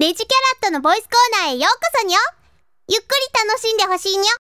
デジキャラットのボイスコーナーへようこそにょ。ゆっくり楽しんでほしいにょ。